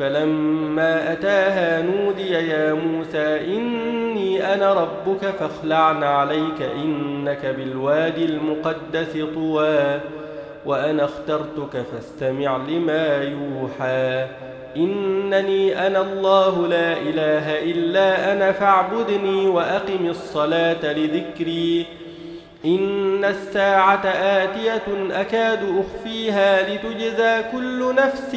فلما أتاها نودي يا موسى إني أنا ربك فاخلعن عليك إنك بالوادي المقدس طوى وأنا اخترتك فاستمع لما يوحى. إنني أنا الله لا إله إلا أنا فاعبدني وأقم الصلاة لذكري. إن الساعة آتية أكاد أخفيها لتجزى كل نفس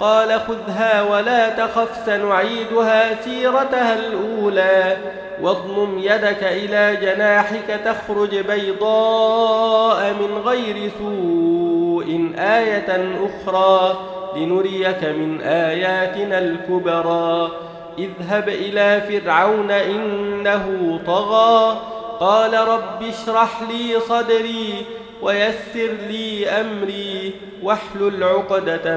قال خذها ولا تخف سنعيدها سيرتها الأولى. واضمم يدك إلى جناحك تخرج بيضاء من غير سوء آية أخرى. لنريك من آياتنا الكبرى. اذهب إلى فرعون إنه طغى. قال رب اشرح لي صدري ويسر لي أمري واحلل عقدة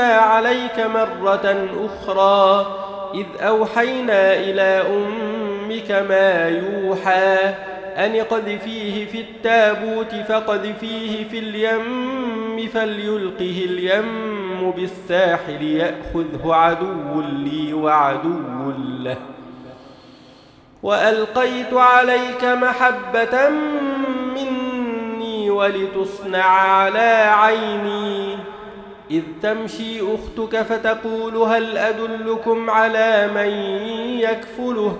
عليك مرة أخرى إذ أوحينا إلى أمك ما يوحى أن قذفيه في التابوت فقذفيه في اليم فليلقه اليم بالساحل يأخذه عدو لي وعدو له. وألقيت عليك محبة مني ولتصنع على عيني. إذ تمشي أختك فتقول هل أدلكم على من يكفله؟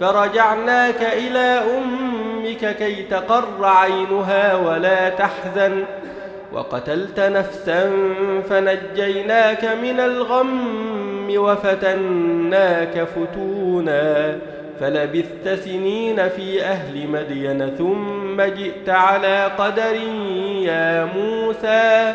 فرجعناك إلى أمك كي تقر عينها ولا تحزن. وقتلت نفسا فنجيناك من الغم وفتناك فتونا. فلبثت سنين في أهل مدين ثم جئت على قدر يا موسى.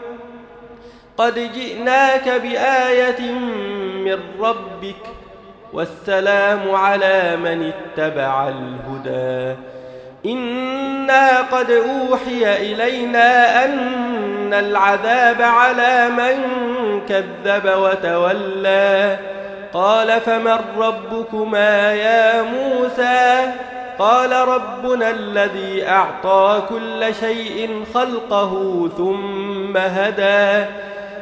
قد جئناك بآية من ربك والسلام على من اتبع الهدى. إنا قد أوحي إلينا أن العذاب على من كذب وتولى. قال فمن ربكما يا موسى؟ قال ربنا الذي أعطى كل شيء خلقه ثم هدى.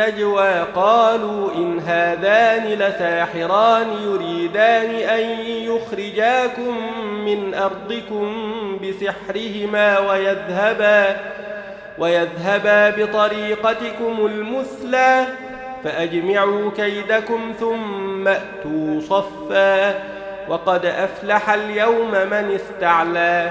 النجوى قالوا إن هذان لساحران يريدان أن يخرجاكم من أرضكم بسحرهما ويذهبا ويذهبا بطريقتكم المثلى فأجمعوا كيدكم ثم أتوا صفا وقد أفلح اليوم من استعلى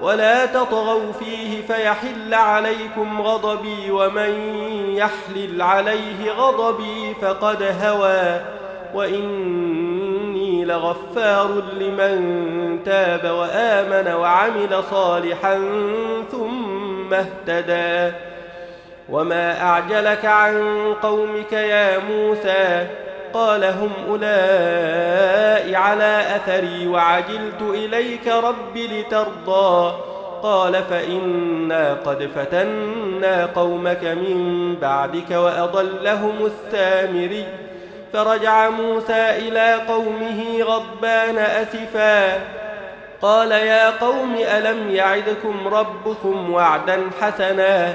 ولا تطغوا فيه فيحل عليكم غضبي ومن يحلل عليه غضبي فقد هوى واني لغفار لمن تاب وامن وعمل صالحا ثم اهتدى وما أعجلك عن قومك يا موسى قال هم أولئك على أثري وعجلت إليك رب لترضى. قال فإنا قد فتنا قومك من بعدك وأضلهم السامري. فرجع موسى إلى قومه غضبان أسفا. قال يا قوم ألم يعدكم ربكم وعدا حسنا؟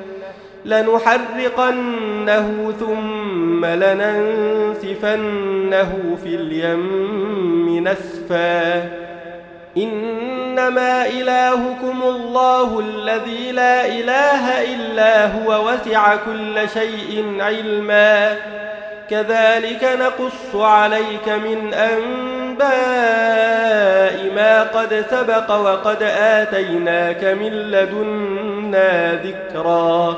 لنحرقنه ثم لننسفنه في اليم نسفا. إنما إلهكم الله الذي لا إله إلا هو وسع كل شيء علما. كذلك نقص عليك من أنباء ما قد سبق وقد آتيناك من لدنا ذكرا.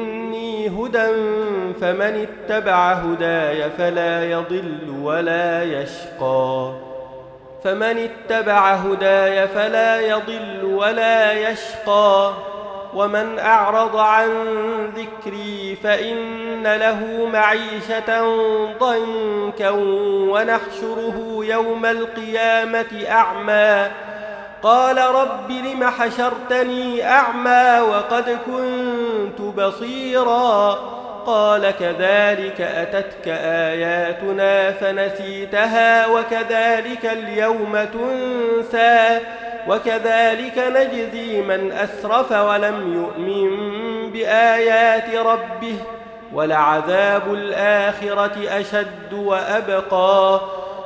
هدى فمن اتبع هداي فلا يضل ولا يشقى. فمن اتبع هداي فلا يضل ولا يشقى. ومن أعرض عن ذكري فإن له معيشة ضنكا ونحشره يوم القيامة أعمى. قال رب لم حشرتني أعمى وقد كنت بصيرا؟ قال كذلك أتتك آياتنا فنسيتها وكذلك اليوم تنسى وكذلك نجزي من أسرف ولم يؤمن بآيات ربه ولعذاب الآخرة أشد وأبقى